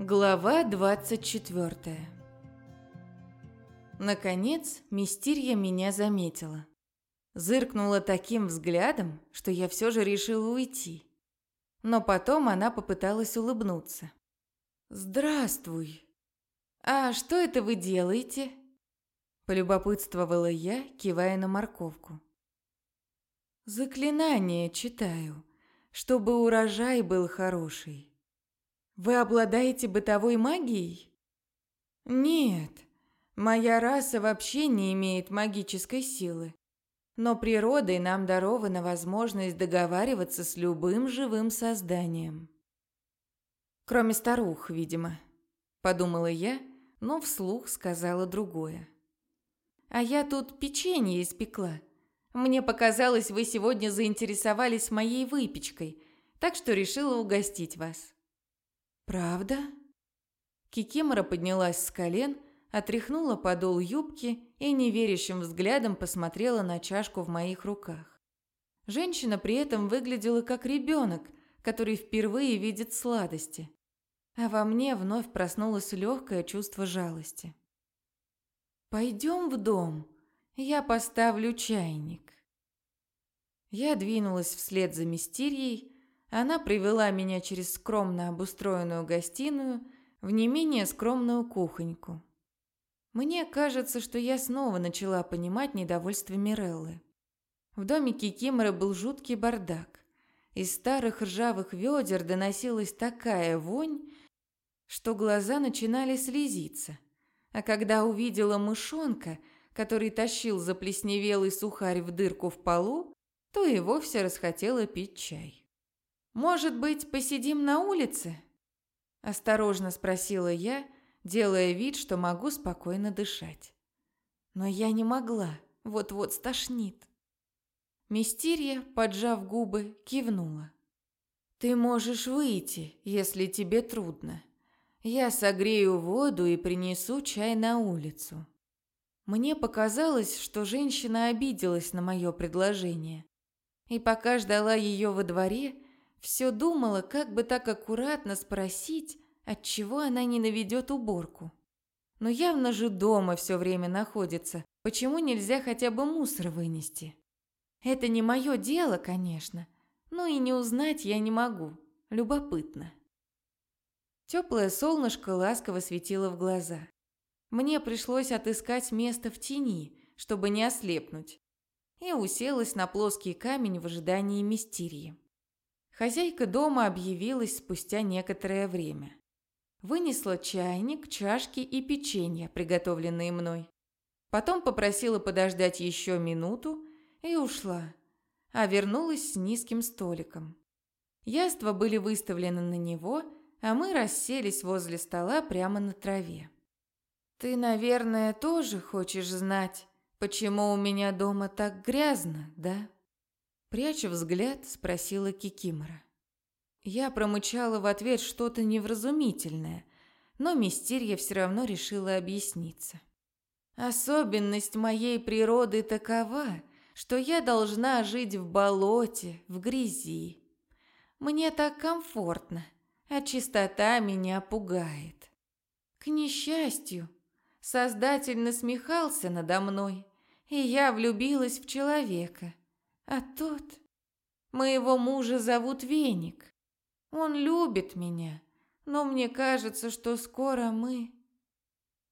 Глава 24 Наконец, Мистерья меня заметила. Зыркнула таким взглядом, что я все же решила уйти. Но потом она попыталась улыбнуться. «Здравствуй. А что это вы делаете?» Полюбопытствовала я, кивая на морковку. «Заклинание читаю, чтобы урожай был хороший». Вы обладаете бытовой магией? Нет, моя раса вообще не имеет магической силы. Но природой нам дарована возможность договариваться с любым живым созданием. Кроме старух, видимо, подумала я, но вслух сказала другое. А я тут печенье испекла. Мне показалось, вы сегодня заинтересовались моей выпечкой, так что решила угостить вас. «Правда?» Кикимора поднялась с колен, отряхнула подол юбки и неверящим взглядом посмотрела на чашку в моих руках. Женщина при этом выглядела как ребенок, который впервые видит сладости. А во мне вновь проснулось легкое чувство жалости. «Пойдем в дом, я поставлю чайник». Я двинулась вслед за Мистерией, она привела меня через скромно обустроенную гостиную в не менее скромную кухоньку. Мне кажется, что я снова начала понимать недовольство Миреллы. В доме Кикиморы был жуткий бардак. Из старых ржавых ведер доносилась такая вонь, что глаза начинали слезиться. А когда увидела мышонка, который тащил заплесневелый сухарь в дырку в полу, то и вовсе расхотела пить чай. «Может быть, посидим на улице?» Осторожно спросила я, делая вид, что могу спокойно дышать. Но я не могла, вот-вот стошнит. Мистерия, поджав губы, кивнула. «Ты можешь выйти, если тебе трудно. Я согрею воду и принесу чай на улицу». Мне показалось, что женщина обиделась на мое предложение. И пока ждала ее во дворе, все думала, как бы так аккуратно спросить, от чего она не наведет уборку. Но явно же дома все время находится. Почему нельзя хотя бы мусор вынести? Это не мое дело, конечно. Но и не узнать я не могу. Любопытно. Теплое солнышко ласково светило в глаза. Мне пришлось отыскать место в тени, чтобы не ослепнуть. И уселась на плоский камень в ожидании мистерии. Хозяйка дома объявилась спустя некоторое время. Вынесла чайник, чашки и печенье, приготовленные мной. Потом попросила подождать еще минуту и ушла, а вернулась с низким столиком. Яства были выставлены на него, а мы расселись возле стола прямо на траве. «Ты, наверное, тоже хочешь знать, почему у меня дома так грязно, да?» Пряча взгляд, спросила Кикимора. Я промычала в ответ что-то невразумительное, но Мистерия все равно решила объясниться. Особенность моей природы такова, что я должна жить в болоте, в грязи. Мне так комфортно, а чистота меня пугает. К несчастью, Создатель насмехался надо мной, и я влюбилась в человека, а тот... Моего мужа зовут Веник. Он любит меня, но мне кажется, что скоро мы...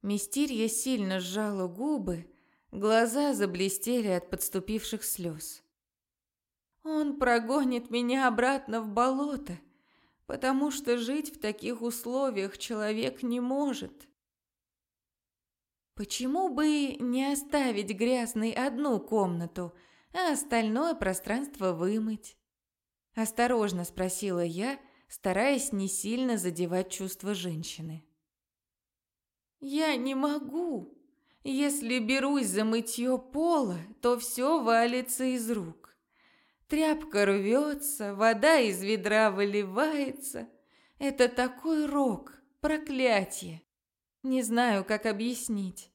Мистерия сильно сжала губы, глаза заблестели от подступивших слез. Он прогонит меня обратно в болото, потому что жить в таких условиях человек не может. Почему бы не оставить грязной одну комнату, а остальное пространство вымыть. Осторожно спросила я, стараясь не сильно задевать чувства женщины. «Я не могу. Если берусь за мытье пола, то все валится из рук. Тряпка рвется, вода из ведра выливается. Это такой рок, проклятие. Не знаю, как объяснить.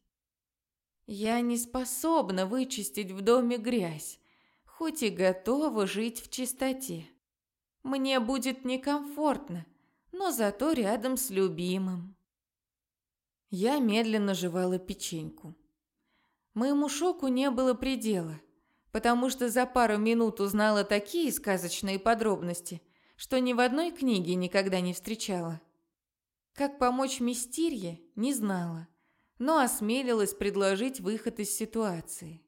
Я не способна вычистить в доме грязь, хоть и готова жить в чистоте. Мне будет некомфортно, но зато рядом с любимым. Я медленно жевала печеньку. Моему шоку не было предела, потому что за пару минут узнала такие сказочные подробности, что ни в одной книге никогда не встречала. Как помочь Мистерье, не знала, но осмелилась предложить выход из ситуации.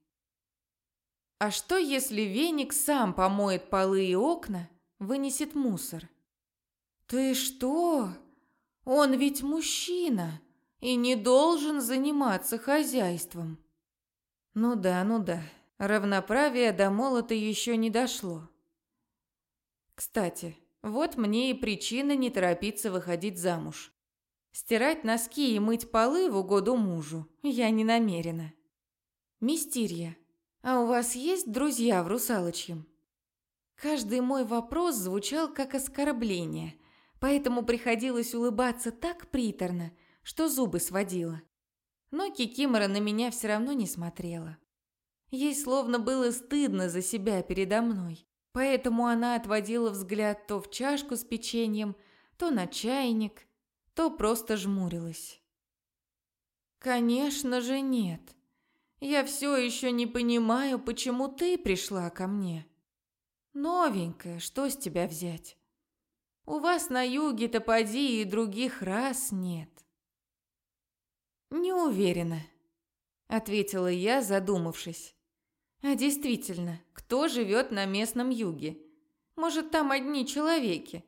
А что, если веник сам помоет полы и окна, вынесет мусор? Ты что? Он ведь мужчина и не должен заниматься хозяйством. Ну да, ну да, равноправие до молота еще не дошло. Кстати, вот мне и причина не торопиться выходить замуж. Стирать носки и мыть полы в угоду мужу я не намерена. Мистерия, а у вас есть друзья в русалочьем? Каждый мой вопрос звучал как оскорбление, поэтому приходилось улыбаться так приторно, что зубы сводила. Но Кикимора на меня все равно не смотрела. Ей словно было стыдно за себя передо мной. Поэтому она отводила взгляд то в чашку с печеньем, то на чайник, то просто жмурилась. «Конечно же нет. Я все еще не понимаю, почему ты пришла ко мне. Новенькая, что с тебя взять? У вас на юге-то поди и других раз нет». «Не уверена», — ответила я, задумавшись. А действительно, кто живет на местном юге? Может, там одни человеки?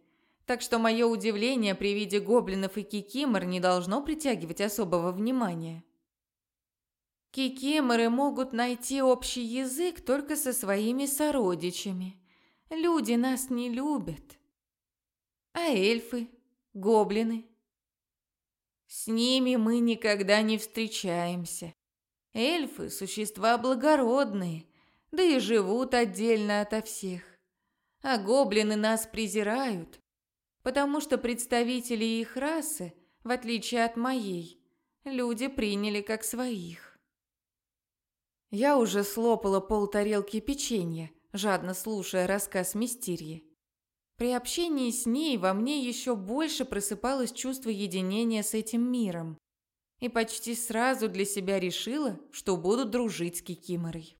Так что мое удивление при виде гоблинов и кикимор не должно притягивать особого внимания. Кикиморы могут найти общий язык только со своими сородичами. Люди нас не любят. А эльфы, гоблины? С ними мы никогда не встречаемся. Эльфы – существа благородные, да и живут отдельно ото всех. А гоблины нас презирают, потому что представители их расы, в отличие от моей, люди приняли как своих. Я уже слопала полтарелки печенья, жадно слушая рассказ Мистерии. При общении с ней во мне еще больше просыпалось чувство единения с этим миром и почти сразу для себя решила, что буду дружить с Кикиморой.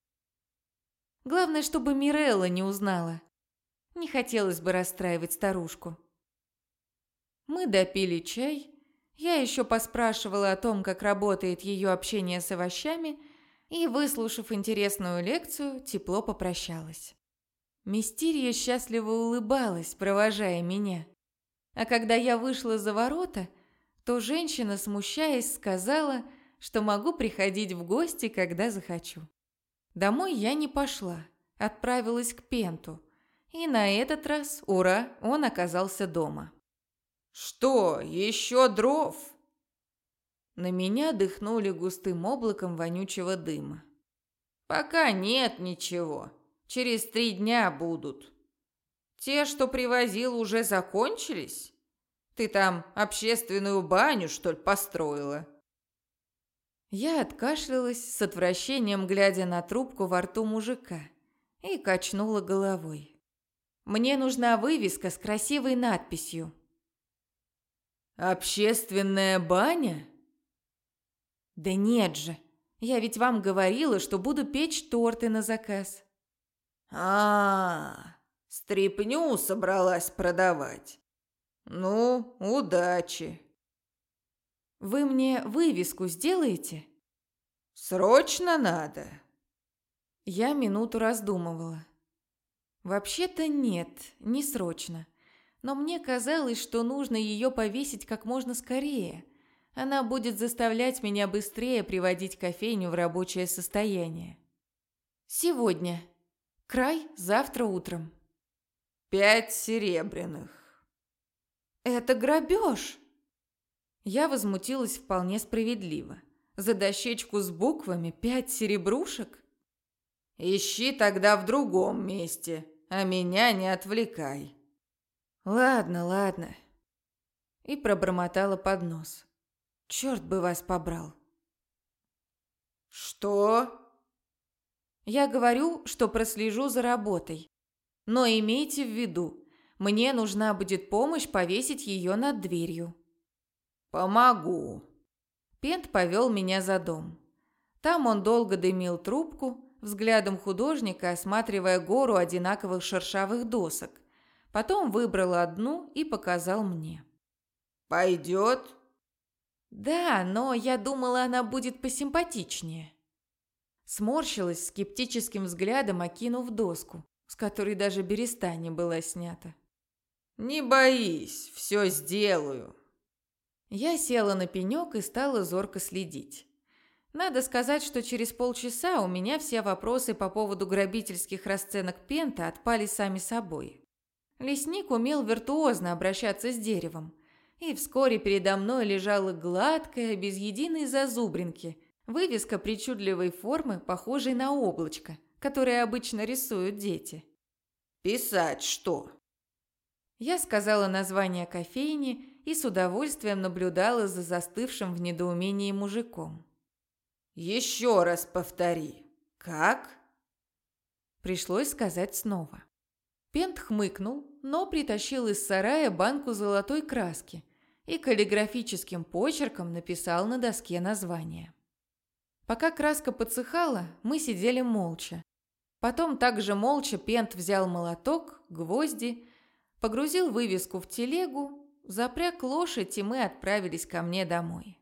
Главное, чтобы Мирелла не узнала. Не хотелось бы расстраивать старушку. Мы допили чай. Я еще поспрашивала о том, как работает ее общение с овощами, и, выслушав интересную лекцию, тепло попрощалась. Мистерия счастливо улыбалась, провожая меня. А когда я вышла за ворота – то женщина, смущаясь, сказала, что могу приходить в гости, когда захочу. Домой я не пошла, отправилась к Пенту. И на этот раз, ура, он оказался дома. «Что, еще дров?» На меня дыхнули густым облаком вонючего дыма. «Пока нет ничего. Через три дня будут. Те, что привозил, уже закончились?» Ты там общественную баню, что ли, построила?» Я откашлялась с отвращением, глядя на трубку во рту мужика, и качнула головой. «Мне нужна вывеска с красивой надписью». «Общественная баня?» «Да нет же, я ведь вам говорила, что буду печь торты на заказ». А, -а, -а стряпню собралась продавать. «Ну, удачи!» «Вы мне вывеску сделаете?» «Срочно надо!» Я минуту раздумывала. «Вообще-то нет, не срочно. Но мне казалось, что нужно ее повесить как можно скорее. Она будет заставлять меня быстрее приводить кофейню в рабочее состояние. Сегодня. Край завтра утром». «Пять серебряных». «Это грабеж!» Я возмутилась вполне справедливо. За дощечку с буквами пять серебрушек? «Ищи тогда в другом месте, а меня не отвлекай». «Ладно, ладно». И пробормотала под нос. «Черт бы вас побрал». «Что?» «Я говорю, что прослежу за работой. Но имейте в виду, Мне нужна будет помощь повесить ее над дверью». «Помогу». Пент повел меня за дом. Там он долго дымил трубку, взглядом художника осматривая гору одинаковых шершавых досок. Потом выбрал одну и показал мне. «Пойдет?» «Да, но я думала, она будет посимпатичнее». Сморщилась скептическим взглядом, окинув доску, с которой даже береста не была снята. «Не боись, все сделаю». Я села на пенек и стала зорко следить. Надо сказать, что через полчаса у меня все вопросы по поводу грабительских расценок Пента отпали сами собой. Лесник умел виртуозно обращаться с деревом, и вскоре передо мной лежала гладкая, без единой зазубринки, вывеска причудливой формы, похожей на облачко, которое обычно рисуют дети. «Писать что?» Я сказала название кофейни и с удовольствием наблюдала за застывшим в недоумении мужиком. Еще раз повтори. Как? Пришлось сказать снова. Пент хмыкнул, но притащил из сарая банку золотой краски и каллиграфическим почерком написал на доске название. Пока краска подсыхала, мы сидели молча. Потом также молча Пент взял молоток, гвозди, погрузил вывеску в телегу, запряг лошадь, и мы отправились ко мне домой.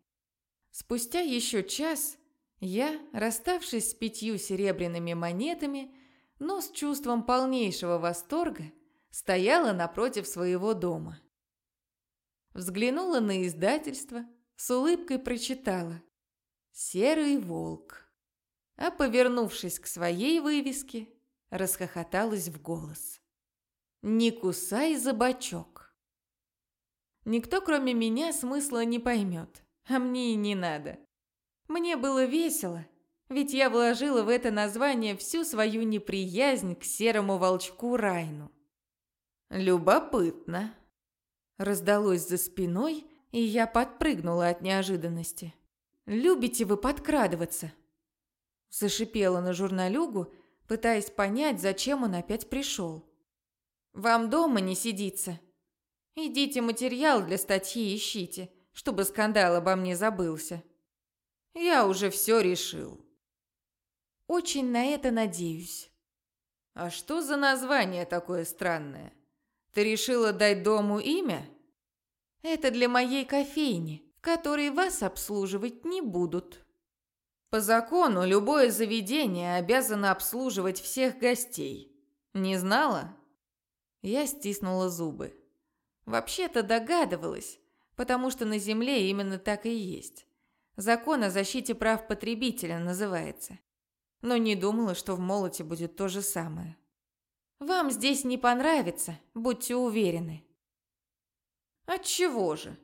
Спустя еще час я, расставшись с пятью серебряными монетами, но с чувством полнейшего восторга, стояла напротив своего дома. Взглянула на издательство, с улыбкой прочитала «Серый волк», а, повернувшись к своей вывеске, расхохоталась в голос. «Не кусай за бочок». Никто, кроме меня, смысла не поймет, а мне и не надо. Мне было весело, ведь я вложила в это название всю свою неприязнь к серому волчку Райну. «Любопытно», – раздалось за спиной, и я подпрыгнула от неожиданности. «Любите вы подкрадываться?» Зашипела на журналюгу, пытаясь понять, зачем он опять пришел. «Вам дома не сидится. Идите материал для статьи ищите, чтобы скандал обо мне забылся». Я уже все решил. Очень на это надеюсь. А что за название такое странное? Ты решила дать дому имя? Это для моей кофейни, в которой вас обслуживать не будут. По закону любое заведение обязано обслуживать всех гостей. Не знала? Я стиснула зубы. Вообще-то догадывалась, потому что на земле именно так и есть. Закон о защите прав потребителя называется. Но не думала, что в молоте будет то же самое. Вам здесь не понравится, будьте уверены. Отчего же?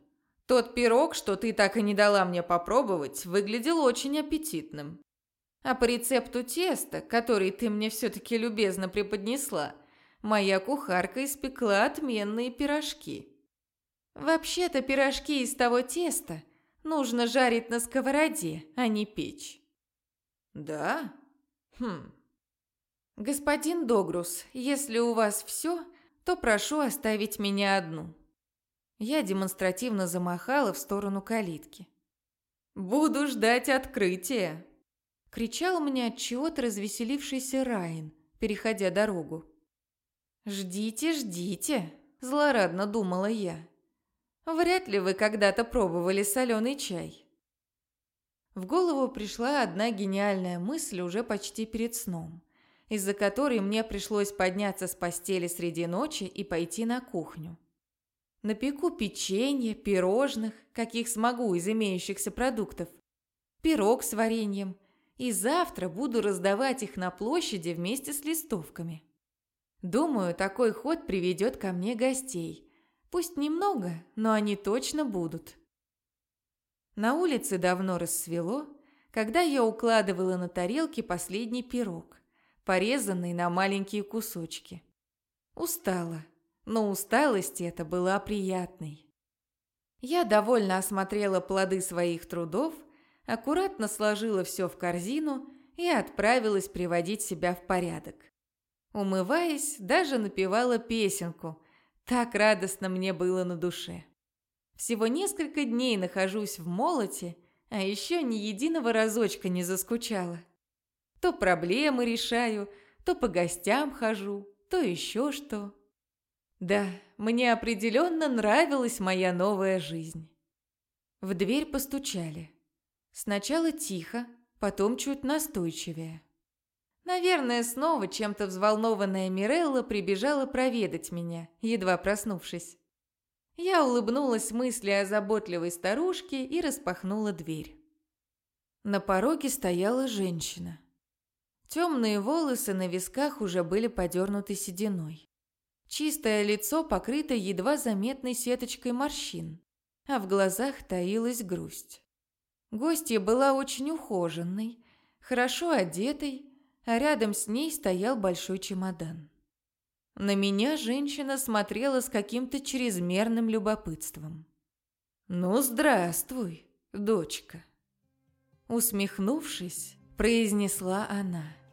Тот пирог, что ты так и не дала мне попробовать, выглядел очень аппетитным. А по рецепту теста, который ты мне все-таки любезно преподнесла, моя кухарка испекла отменные пирожки. Вообще-то пирожки из того теста – Нужно жарить на сковороде, а не печь. Да? Хм. Господин Догрус, если у вас все, то прошу оставить меня одну. Я демонстративно замахала в сторону калитки. «Буду ждать открытия!» Кричал мне от чего-то развеселившийся Райан, переходя дорогу. «Ждите, ждите!» – злорадно думала я. Вряд ли вы когда-то пробовали соленый чай. В голову пришла одна гениальная мысль уже почти перед сном, из-за которой мне пришлось подняться с постели среди ночи и пойти на кухню. Напеку печенье, пирожных, каких смогу из имеющихся продуктов, пирог с вареньем, и завтра буду раздавать их на площади вместе с листовками. Думаю, такой ход приведет ко мне гостей, Пусть немного, но они точно будут. На улице давно рассвело, когда я укладывала на тарелки последний пирог, порезанный на маленькие кусочки. Устала, но усталость эта была приятной. Я довольно осмотрела плоды своих трудов, аккуратно сложила все в корзину и отправилась приводить себя в порядок. Умываясь, даже напевала песенку – Так радостно мне было на душе. Всего несколько дней нахожусь в молоте, а еще ни единого разочка не заскучала. То проблемы решаю, то по гостям хожу, то еще что. Да, мне определенно нравилась моя новая жизнь. В дверь постучали. Сначала тихо, потом чуть настойчивее. Наверное, снова чем-то взволнованная Мирелла прибежала проведать меня, едва проснувшись. Я улыбнулась мысли о заботливой старушке и распахнула дверь. На пороге стояла женщина. Темные волосы на висках уже были подернуты сединой. Чистое лицо покрыто едва заметной сеточкой морщин, а в глазах таилась грусть. Гостья была очень ухоженной, хорошо одетой, а рядом с ней стоял большой чемодан. На меня женщина смотрела с каким-то чрезмерным любопытством. «Ну, здравствуй, дочка!» Усмехнувшись, произнесла она –